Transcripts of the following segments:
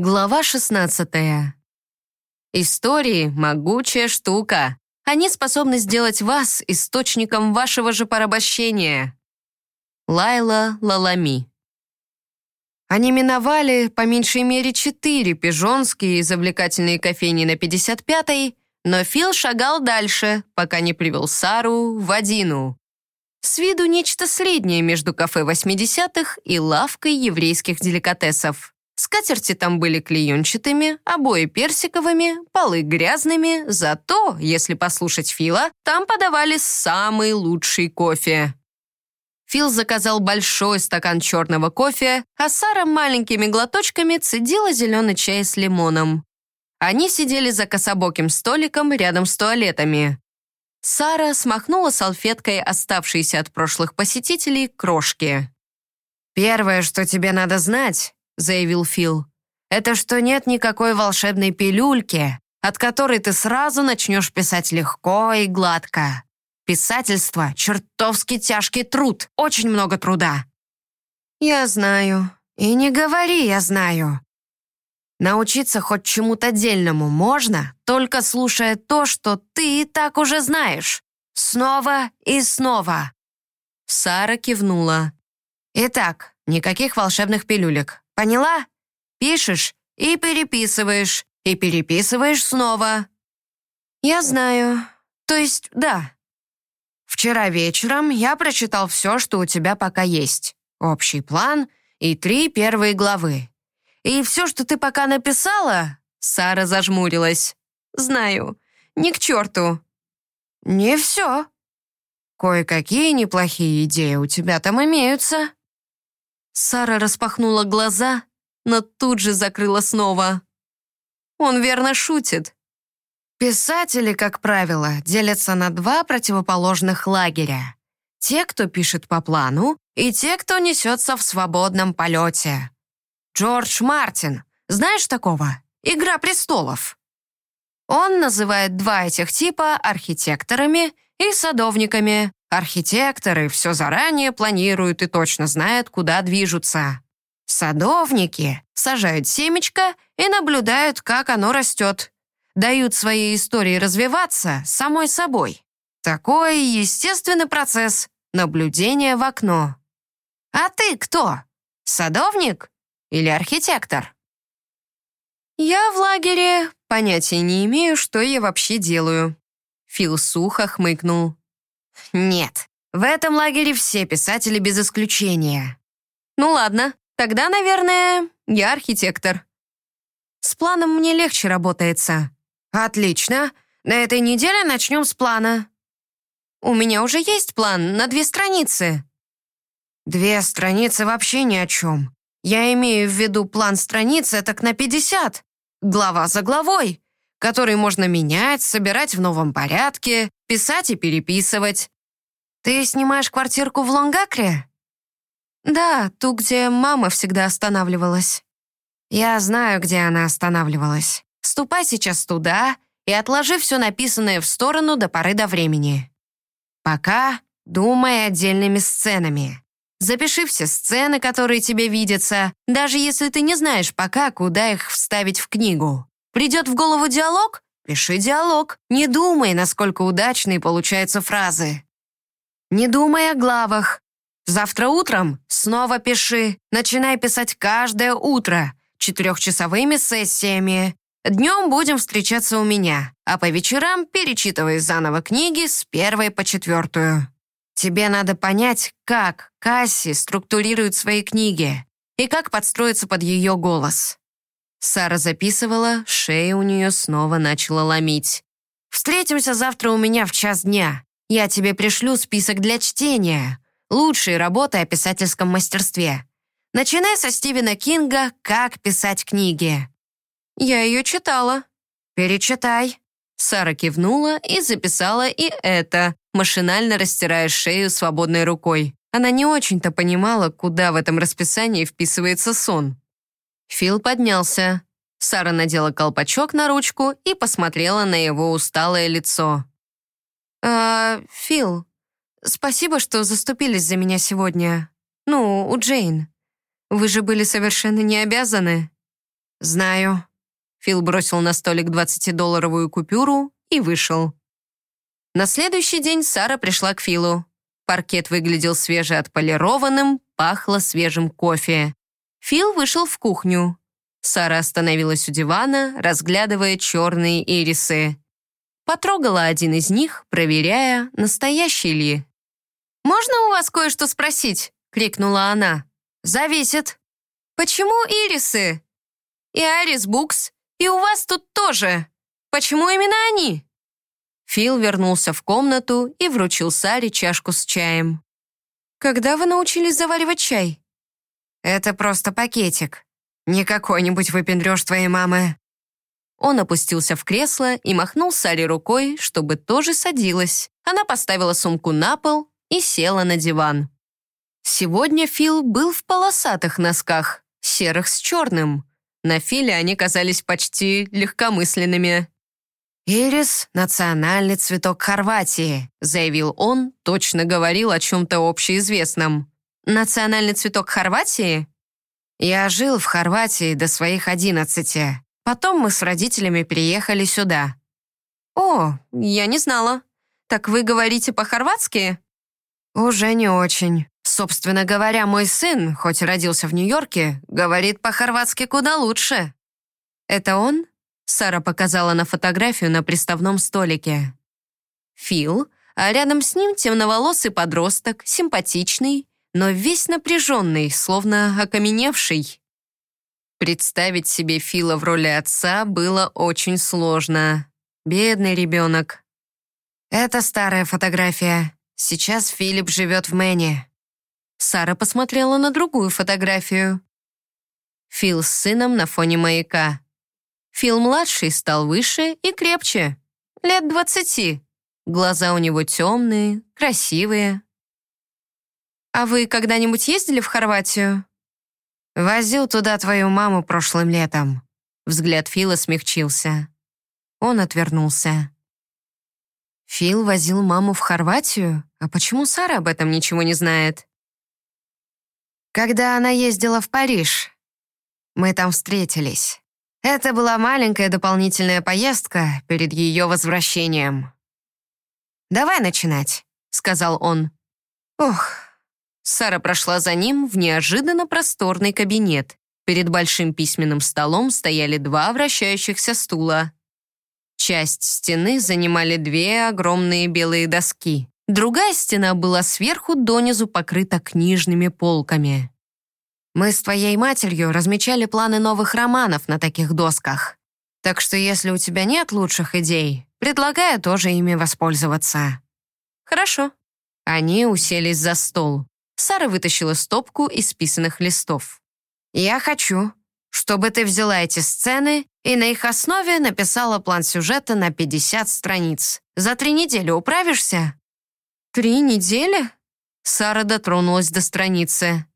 Глава 16. Истории — могучая штука. Они способны сделать вас источником вашего же порабощения. Лайла Лалами. Они миновали по меньшей мере четыре пижонские и завлекательные кофейни на 55-й, но Фил шагал дальше, пока не привел Сару в Адину. С виду нечто среднее между кафе 80-х и лавкой еврейских деликатесов. Скатерти там были клеенчатыми, обои персиковыми, полы грязными, зато, если послушать Фила, там подавали самый лучший кофе. Фил заказал большой стакан черного кофе, а Сара маленькими глоточками цедила зеленый чай с лимоном. Они сидели за кособоким столиком рядом с туалетами. Сара смахнула салфеткой оставшиеся от прошлых посетителей крошки. «Первое, что тебе надо знать, заявил Фил, «это что нет никакой волшебной пилюльки, от которой ты сразу начнешь писать легко и гладко. Писательство — чертовски тяжкий труд, очень много труда». «Я знаю. И не говори, я знаю. Научиться хоть чему-то дельному можно, только слушая то, что ты и так уже знаешь. Снова и снова». Сара кивнула. «Итак, никаких волшебных пилюлек. Поняла? Пишешь и переписываешь, и переписываешь снова. Я знаю. То есть, да. Вчера вечером я прочитал все, что у тебя пока есть. Общий план и три первые главы. И все, что ты пока написала, Сара зажмурилась. Знаю. Ни к черту. Не все. Кое-какие неплохие идеи у тебя там имеются. Сара распахнула глаза, но тут же закрыла снова. Он верно шутит. Писатели, как правило, делятся на два противоположных лагеря. Те, кто пишет по плану, и те, кто несется в свободном полете. Джордж Мартин, знаешь такого? «Игра престолов». Он называет два этих типа архитекторами и садовниками, Архитекторы все заранее планируют и точно знают, куда движутся. Садовники сажают семечко и наблюдают, как оно растет. Дают своей истории развиваться самой собой. Такой естественный процесс наблюдения в окно. А ты кто? Садовник или архитектор? Я в лагере понятия не имею, что я вообще делаю. Фил сухо хмыкнул. Нет, в этом лагере все писатели без исключения. Ну ладно, тогда, наверное, я архитектор. С планом мне легче работается. Отлично. На этой неделе начнем с плана. У меня уже есть план на две страницы. Две страницы вообще ни о чем. Я имею в виду план страницы так на 50. Глава за главой который можно менять, собирать в новом порядке, писать и переписывать. Ты снимаешь квартирку в Лонгакре? Да, ту, где мама всегда останавливалась. Я знаю, где она останавливалась. Ступай сейчас туда и отложи все написанное в сторону до поры до времени. Пока думай отдельными сценами. Запиши все сцены, которые тебе видятся, даже если ты не знаешь пока, куда их вставить в книгу. Придет в голову диалог? Пиши диалог. Не думай, насколько удачные получаются фразы. Не думай о главах. Завтра утром снова пиши. Начинай писать каждое утро. Четырехчасовыми сессиями. Днем будем встречаться у меня, а по вечерам перечитывай заново книги с первой по четвертую. Тебе надо понять, как Касси структурирует свои книги и как подстроиться под ее голос. Сара записывала, шея у нее снова начала ломить. «Встретимся завтра у меня в час дня. Я тебе пришлю список для чтения. Лучшие работы о писательском мастерстве. Начинай со Стивена Кинга «Как писать книги». Я ее читала. Перечитай. Сара кивнула и записала и это, машинально растирая шею свободной рукой. Она не очень-то понимала, куда в этом расписании вписывается сон. Фил поднялся. Сара надела колпачок на ручку и посмотрела на его усталое лицо. «А, Фил, спасибо, что заступились за меня сегодня. Ну, у Джейн. Вы же были совершенно не обязаны». «Знаю». Фил бросил на столик 20-долларовую купюру и вышел. На следующий день Сара пришла к Филу. Паркет выглядел свежеотполированным, пахло свежим кофе. Фил вышел в кухню. Сара остановилась у дивана, разглядывая черные ирисы. Потрогала один из них, проверяя, настоящий ли. «Можно у вас кое-что спросить?» — крикнула она. «Зависит. Почему ирисы? И Арис Букс, и у вас тут тоже. Почему именно они?» Фил вернулся в комнату и вручил Саре чашку с чаем. «Когда вы научились заваривать чай?» «Это просто пакетик. Не какой-нибудь выпендрёж твоей мамы». Он опустился в кресло и махнул Саре рукой, чтобы тоже садилась. Она поставила сумку на пол и села на диван. Сегодня Фил был в полосатых носках, серых с черным. На Филе они казались почти легкомысленными. «Ирис — национальный цветок Хорватии», заявил он, точно говорил о чем-то общеизвестном. «Национальный цветок Хорватии?» «Я жил в Хорватии до своих одиннадцати. Потом мы с родителями переехали сюда». «О, я не знала. Так вы говорите по-хорватски?» «Уже не очень. Собственно говоря, мой сын, хоть родился в Нью-Йорке, говорит по-хорватски куда лучше». «Это он?» Сара показала на фотографию на приставном столике. Фил, а рядом с ним темноволосый подросток, симпатичный, но весь напряженный, словно окаменевший. Представить себе Фила в роли отца было очень сложно. Бедный ребенок. «Это старая фотография. Сейчас Филипп живет в Мэне». Сара посмотрела на другую фотографию. Фил с сыном на фоне маяка. Фил-младший стал выше и крепче. Лет двадцати. Глаза у него темные, красивые. «А вы когда-нибудь ездили в Хорватию?» «Возил туда твою маму прошлым летом». Взгляд Фила смягчился. Он отвернулся. «Фил возил маму в Хорватию? А почему Сара об этом ничего не знает?» «Когда она ездила в Париж. Мы там встретились». Это была маленькая дополнительная поездка перед ее возвращением. «Давай начинать», — сказал он. Ох. Сара прошла за ним в неожиданно просторный кабинет. Перед большим письменным столом стояли два вращающихся стула. Часть стены занимали две огромные белые доски. Другая стена была сверху донизу покрыта книжными полками. Мы с твоей матерью размечали планы новых романов на таких досках. Так что если у тебя нет лучших идей, предлагаю тоже ими воспользоваться». «Хорошо». Они уселись за стол. Сара вытащила стопку из списанных листов. «Я хочу, чтобы ты взяла эти сцены и на их основе написала план сюжета на 50 страниц. За три недели управишься?» «Три недели?» Сара дотронулась до страницы.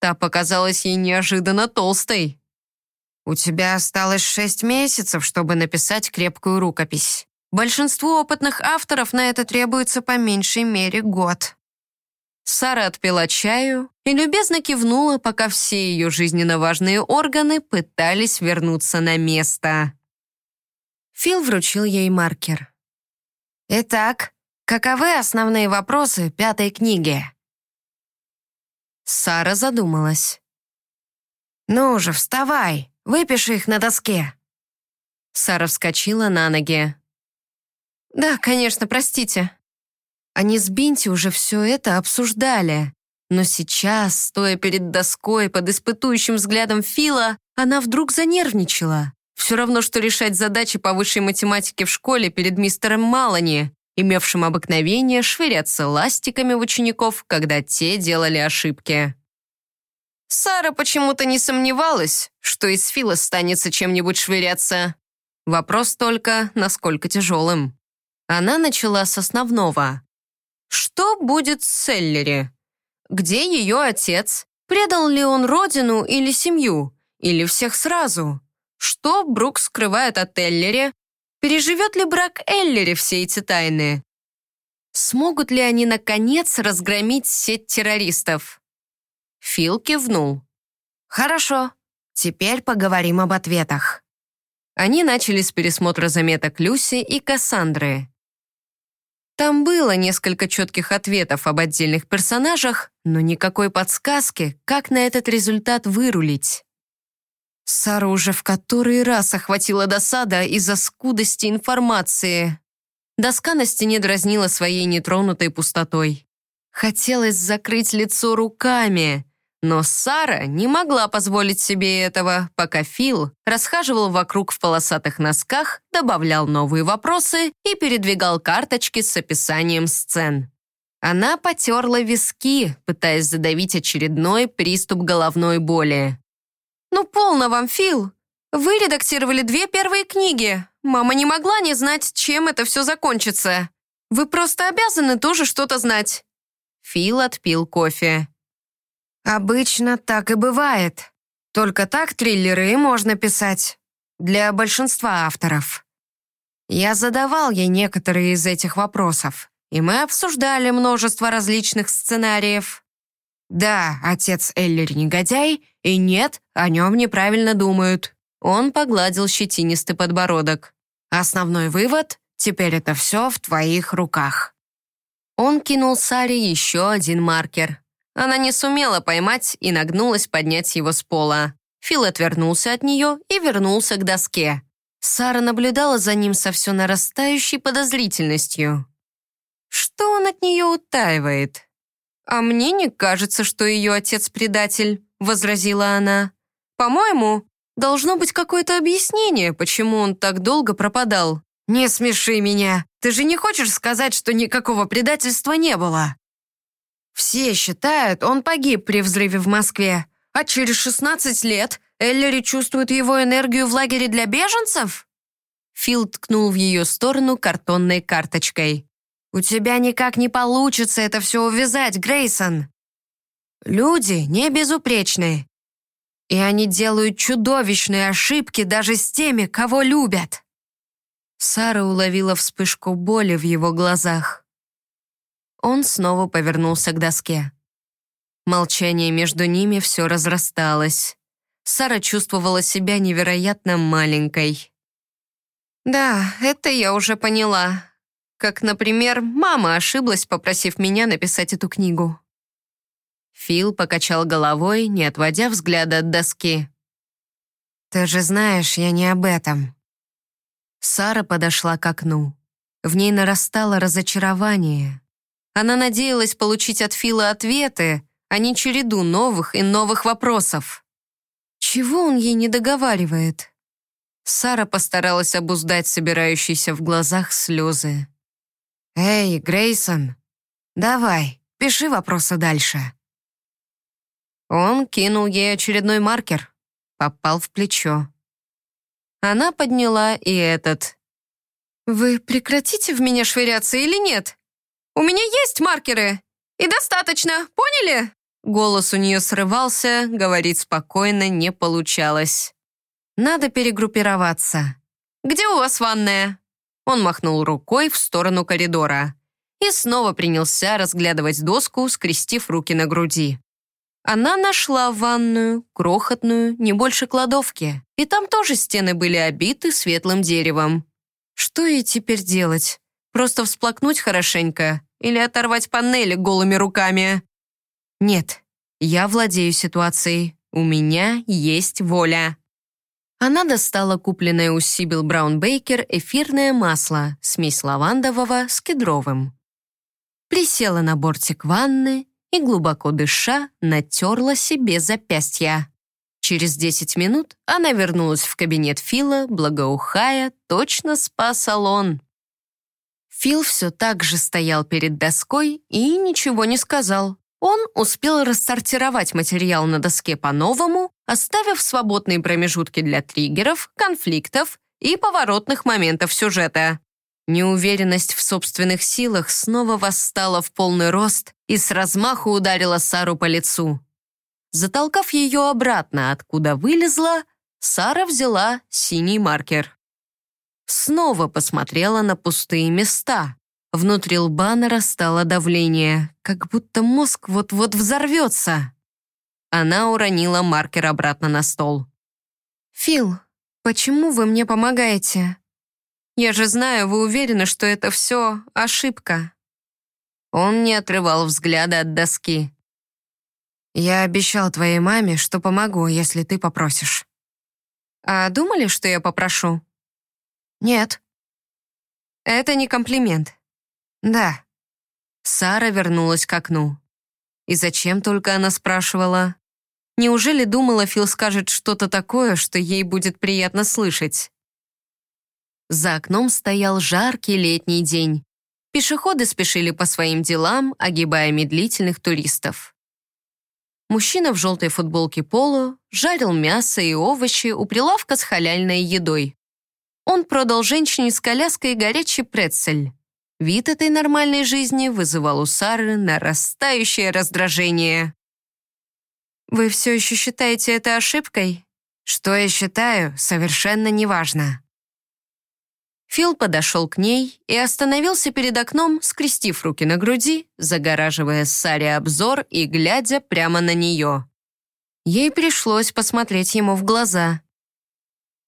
Та показалась ей неожиданно толстой. «У тебя осталось шесть месяцев, чтобы написать крепкую рукопись. Большинству опытных авторов на это требуется по меньшей мере год». Сара отпила чаю и любезно кивнула, пока все ее жизненно важные органы пытались вернуться на место. Фил вручил ей маркер. «Итак, каковы основные вопросы пятой книги?» Сара задумалась. «Ну же, вставай, выпиши их на доске». Сара вскочила на ноги. «Да, конечно, простите». Они с Бинти уже все это обсуждали. Но сейчас, стоя перед доской под испытующим взглядом Фила, она вдруг занервничала. Все равно, что решать задачи по высшей математике в школе перед мистером Малани имевшим обыкновение швыряться ластиками в учеников, когда те делали ошибки. Сара почему-то не сомневалась, что из Фила станется чем-нибудь швыряться. Вопрос только, насколько тяжелым. Она начала с основного. Что будет с Селлери? Где ее отец? Предал ли он родину или семью? Или всех сразу? Что Брук скрывает от Эллери, Переживет ли брак Эллери все эти тайны? Смогут ли они, наконец, разгромить сеть террористов? Фил кивнул. «Хорошо. Теперь поговорим об ответах». Они начали с пересмотра заметок Люси и Кассандры. Там было несколько четких ответов об отдельных персонажах, но никакой подсказки, как на этот результат вырулить. Сара уже в который раз охватила досада из-за скудости информации. Доска на стене дразнила своей нетронутой пустотой. Хотелось закрыть лицо руками, но Сара не могла позволить себе этого, пока Фил расхаживал вокруг в полосатых носках, добавлял новые вопросы и передвигал карточки с описанием сцен. Она потерла виски, пытаясь задавить очередной приступ головной боли. «Ну, полно вам, Фил! Вы редактировали две первые книги. Мама не могла не знать, чем это все закончится. Вы просто обязаны тоже что-то знать». Фил отпил кофе. Обычно так и бывает. Только так триллеры можно писать. Для большинства авторов. Я задавал ей некоторые из этих вопросов, и мы обсуждали множество различных сценариев. Да, отец Эллер негодяй, и нет, о нем неправильно думают. Он погладил щетинистый подбородок. Основной вывод — теперь это все в твоих руках. Он кинул Саре еще один маркер. Она не сумела поймать и нагнулась поднять его с пола. Фил отвернулся от нее и вернулся к доске. Сара наблюдала за ним со все нарастающей подозрительностью. Что он от нее утаивает? «А мне не кажется, что ее отец предатель», — возразила она. «По-моему, должно быть какое-то объяснение, почему он так долго пропадал». «Не смеши меня. Ты же не хочешь сказать, что никакого предательства не было?» Все считают, он погиб при взрыве в Москве, а через 16 лет Эллери чувствует его энергию в лагере для беженцев? Фил ткнул в ее сторону картонной карточкой. «У тебя никак не получится это все увязать, Грейсон. Люди не безупречны, и они делают чудовищные ошибки даже с теми, кого любят». Сара уловила вспышку боли в его глазах. Он снова повернулся к доске. Молчание между ними все разрасталось. Сара чувствовала себя невероятно маленькой. «Да, это я уже поняла. Как, например, мама ошиблась, попросив меня написать эту книгу». Фил покачал головой, не отводя взгляда от доски. «Ты же знаешь, я не об этом». Сара подошла к окну. В ней нарастало разочарование. Она надеялась получить от Фила ответы, а не череду новых и новых вопросов. Чего он ей не договаривает? Сара постаралась обуздать собирающиеся в глазах слезы. «Эй, Грейсон, давай, пиши вопросы дальше». Он кинул ей очередной маркер, попал в плечо. Она подняла и этот. «Вы прекратите в меня швыряться или нет?» «У меня есть маркеры! И достаточно, поняли?» Голос у нее срывался, говорить спокойно не получалось. «Надо перегруппироваться. Где у вас ванная?» Он махнул рукой в сторону коридора и снова принялся разглядывать доску, скрестив руки на груди. Она нашла ванную, крохотную, не больше кладовки, и там тоже стены были обиты светлым деревом. Что ей теперь делать? Просто всплакнуть хорошенько или оторвать панели голыми руками. Нет, я владею ситуацией. У меня есть воля. Она достала купленное у Сибил Браун Бейкер эфирное масло, смесь лавандового с кедровым. Присела на бортик ванны и, глубоко дыша, натерла себе запястья. Через 10 минут она вернулась в кабинет Фила, благоухая, точно спа-салон. Фил все так же стоял перед доской и ничего не сказал. Он успел рассортировать материал на доске по-новому, оставив свободные промежутки для триггеров, конфликтов и поворотных моментов сюжета. Неуверенность в собственных силах снова восстала в полный рост и с размаху ударила Сару по лицу. Затолкав ее обратно, откуда вылезла, Сара взяла синий маркер. Снова посмотрела на пустые места. Внутри лба нарастало давление, как будто мозг вот-вот взорвется. Она уронила маркер обратно на стол. «Фил, почему вы мне помогаете? Я же знаю, вы уверены, что это все ошибка». Он не отрывал взгляда от доски. «Я обещал твоей маме, что помогу, если ты попросишь». «А думали, что я попрошу?» «Нет». «Это не комплимент». «Да». Сара вернулась к окну. И зачем только она спрашивала? Неужели думала, Фил скажет что-то такое, что ей будет приятно слышать? За окном стоял жаркий летний день. Пешеходы спешили по своим делам, огибая медлительных туристов. Мужчина в желтой футболке поло жарил мясо и овощи у прилавка с халяльной едой. Он продал женщине с коляской горячий прецель. Вид этой нормальной жизни вызывал у Сары нарастающее раздражение. «Вы все еще считаете это ошибкой?» «Что я считаю, совершенно неважно». Фил подошел к ней и остановился перед окном, скрестив руки на груди, загораживая Саре обзор и глядя прямо на нее. Ей пришлось посмотреть ему в глаза.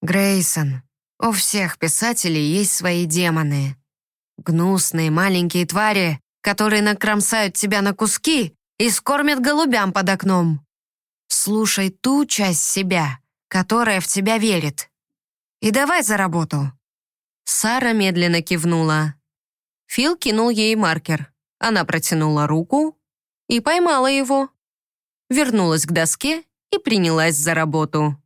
«Грейсон, у всех писателей есть свои демоны. Гнусные маленькие твари, которые накромсают тебя на куски и скормят голубям под окном. Слушай ту часть себя, которая в тебя верит. И давай за работу». Сара медленно кивнула. Фил кинул ей маркер. Она протянула руку и поймала его. Вернулась к доске и принялась за работу.